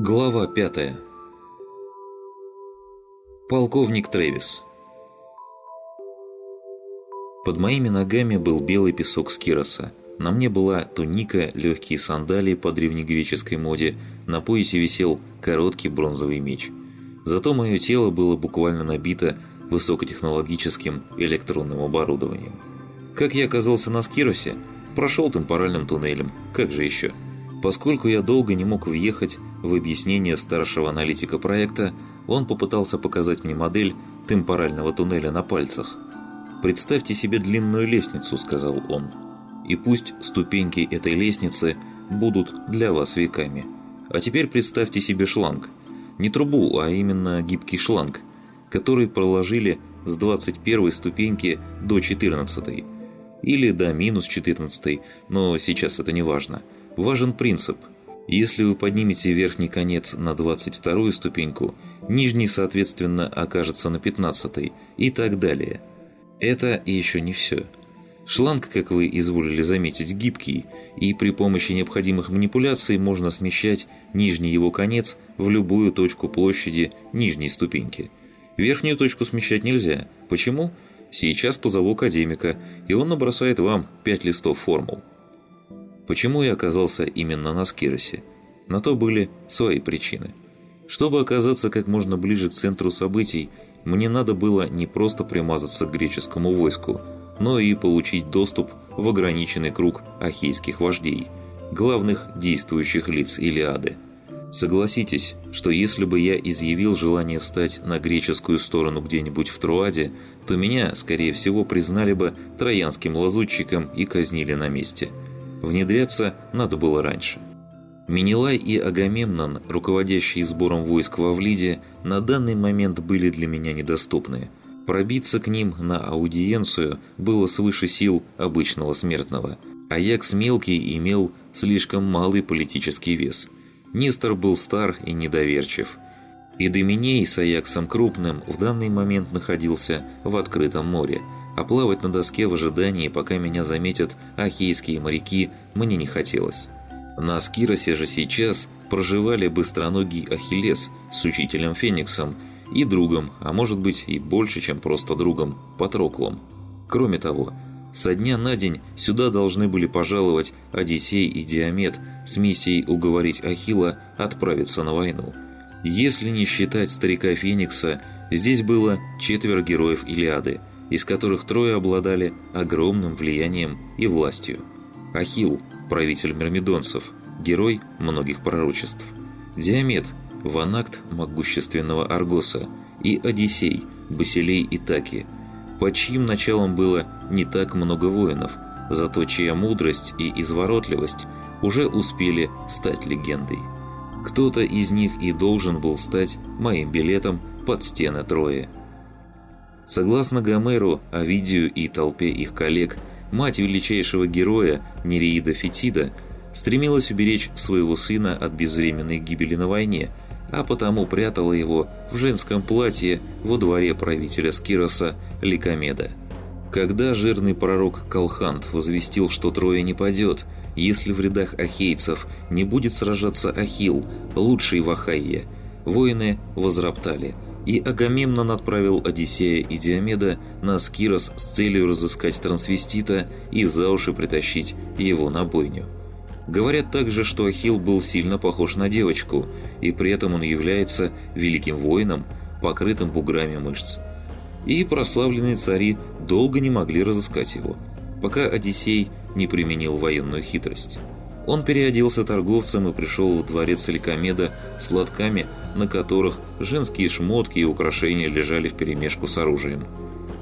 Глава пятая. Полковник Трэвис. Под моими ногами был белый песок Скироса. На мне была туника, легкие сандалии по древнегреческой моде, на поясе висел короткий бронзовый меч. Зато мое тело было буквально набито высокотехнологическим электронным оборудованием. Как я оказался на Скиросе? Прошел темпоральным туннелем, как же еще? Поскольку я долго не мог въехать в объяснение старшего аналитика проекта, он попытался показать мне модель темпорального туннеля на пальцах. «Представьте себе длинную лестницу», — сказал он. «И пусть ступеньки этой лестницы будут для вас веками. А теперь представьте себе шланг. Не трубу, а именно гибкий шланг, который проложили с 21 ступеньки до 14 или до минус 14 но сейчас это не важно. Важен принцип. Если вы поднимете верхний конец на 22 ступеньку, нижний, соответственно, окажется на 15 и так далее. Это еще не все. Шланг, как вы изволили заметить, гибкий, и при помощи необходимых манипуляций можно смещать нижний его конец в любую точку площади нижней ступеньки. Верхнюю точку смещать нельзя. Почему? Сейчас позову академика, и он набросает вам 5 листов формул. Почему я оказался именно на Скиросе? На то были свои причины. Чтобы оказаться как можно ближе к центру событий, мне надо было не просто примазаться к греческому войску, но и получить доступ в ограниченный круг ахейских вождей, главных действующих лиц Илиады. Согласитесь, что если бы я изъявил желание встать на греческую сторону где-нибудь в Труаде, то меня, скорее всего, признали бы троянским лазутчиком и казнили на месте – Внедряться надо было раньше. Минилай и Агамемнон, руководящие сбором войск во Влиде, на данный момент были для меня недоступны. Пробиться к ним на аудиенцию было свыше сил обычного смертного. Аякс мелкий имел слишком малый политический вес. Нестор был стар и недоверчив. И Доминей с Аяксом крупным в данный момент находился в открытом море – а плавать на доске в ожидании, пока меня заметят ахейские моряки, мне не хотелось. На Скиросе же сейчас проживали быстроногий Ахиллес с учителем Фениксом и другом, а может быть и больше, чем просто другом, Патроклом. Кроме того, со дня на день сюда должны были пожаловать Одиссей и Диамет с миссией уговорить Ахилла отправиться на войну. Если не считать старика Феникса, здесь было четверо героев Илиады – из которых трое обладали огромным влиянием и властью. Ахилл, правитель мирмидонцев, герой многих пророчеств. Диамет, ванакт могущественного Аргоса, и Одиссей, Басилей и Таки, под чьим началом было не так много воинов, зато чья мудрость и изворотливость уже успели стать легендой. Кто-то из них и должен был стать моим билетом под стены Трои. Согласно Гомеру, Овидию и толпе их коллег, мать величайшего героя Нереида Фетида стремилась уберечь своего сына от безвременной гибели на войне, а потому прятала его в женском платье во дворе правителя Скироса Ликомеда. Когда жирный пророк Калхант возвестил, что Троя не падет, если в рядах ахейцев не будет сражаться Ахилл, лучший в Ахайе, воины возроптали – и Агамемнон отправил Одиссея и Диомеда на Скирос с целью разыскать трансвестита и за уши притащить его на бойню. Говорят также, что Ахилл был сильно похож на девочку, и при этом он является великим воином, покрытым буграми мышц. И прославленные цари долго не могли разыскать его, пока Одиссей не применил военную хитрость. Он переоделся торговцем и пришел в дворец Ликомеда с лотками, на которых женские шмотки и украшения лежали вперемешку с оружием.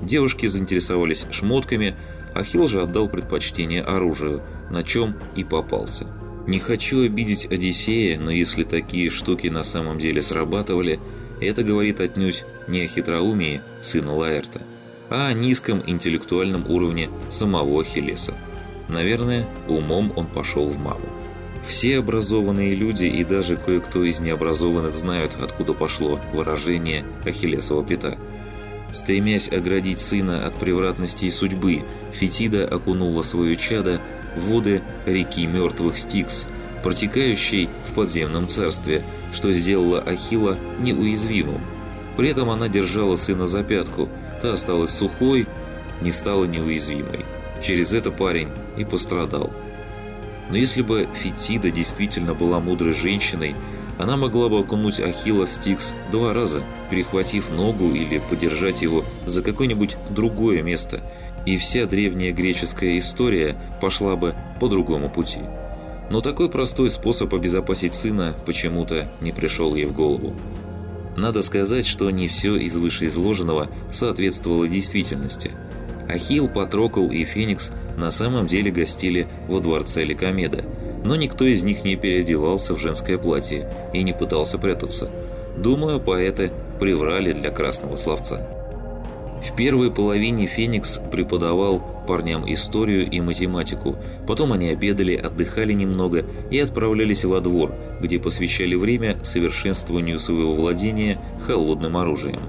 Девушки заинтересовались шмотками, Ахилл же отдал предпочтение оружию, на чем и попался. Не хочу обидеть Одиссея, но если такие штуки на самом деле срабатывали, это говорит отнюдь не о хитроумии сына Лаэрта, а о низком интеллектуальном уровне самого Ахиллеса. Наверное, умом он пошел в маму. Все образованные люди и даже кое-кто из необразованных знают, откуда пошло выражение «Ахиллесова пята». Стремясь оградить сына от превратностей судьбы, Фетида окунула свое чадо в воды реки мертвых Стикс, протекающей в подземном царстве, что сделало Ахилла неуязвимым. При этом она держала сына за пятку, та осталась сухой, не стала неуязвимой. Через это парень и пострадал. Но если бы Фетида действительно была мудрой женщиной, она могла бы окунуть Ахилла в Стикс два раза, перехватив ногу или подержать его за какое-нибудь другое место, и вся древняя греческая история пошла бы по другому пути. Но такой простой способ обезопасить сына почему-то не пришел ей в голову. Надо сказать, что не все из вышеизложенного соответствовало действительности. Ахилл, Патрокл и Феникс на самом деле гостили во дворце Ликомеда, но никто из них не переодевался в женское платье и не пытался прятаться. Думаю, поэты приврали для красного словца. В первой половине Феникс преподавал парням историю и математику. Потом они обедали, отдыхали немного и отправлялись во двор, где посвящали время совершенствованию своего владения холодным оружием.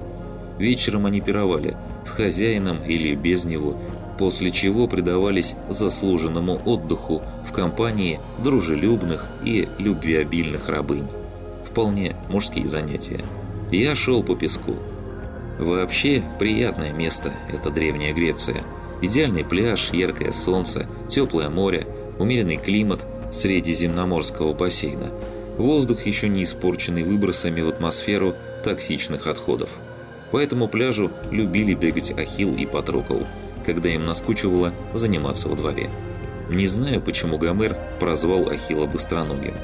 Вечером они пировали, с хозяином или без него, после чего предавались заслуженному отдыху в компании дружелюбных и любвеобильных рабынь. Вполне мужские занятия. Я шел по песку. Вообще, приятное место – это Древняя Греция. Идеальный пляж, яркое солнце, теплое море, умеренный климат Средиземноморского бассейна. Воздух еще не испорченный выбросами в атмосферу токсичных отходов. По этому пляжу любили бегать Ахилл и Патрокл, когда им наскучивало заниматься во дворе. Не знаю, почему Гомер прозвал Ахилла быстроногим.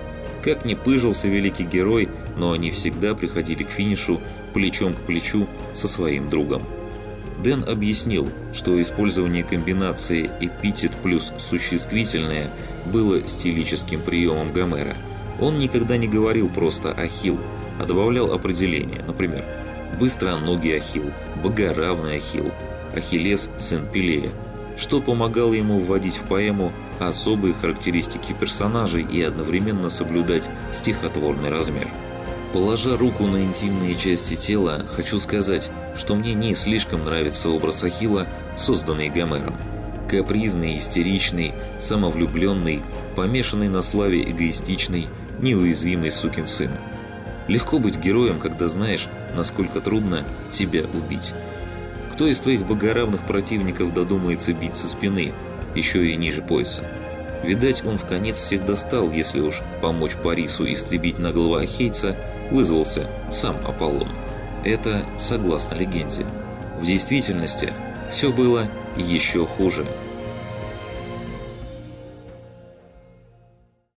Как ни пыжился великий герой, но они всегда приходили к финишу плечом к плечу со своим другом. Дэн объяснил, что использование комбинации эпитет плюс существительное было стилическим приемом Гомера. Он никогда не говорил просто «Ахилл», а добавлял определение, например, «быстроногий Ахилл», «богоравный Ахилл», «Ахиллес – сын Пелея», что помогало ему вводить в поэму особые характеристики персонажей и одновременно соблюдать стихотворный размер. Положа руку на интимные части тела, хочу сказать, что мне не слишком нравится образ Ахилла, созданный Гомером. Капризный, истеричный, самовлюбленный, помешанный на славе эгоистичный, неуязвимый сукин сын. Легко быть героем, когда знаешь, насколько трудно тебя убить. Кто из твоих богоравных противников додумается бить со спины, еще и ниже пояса? Видать, он в конец всех достал, если уж помочь Парису истребить наглого Ахейца вызвался сам Аполлон. Это согласно легенде. В действительности все было еще хуже –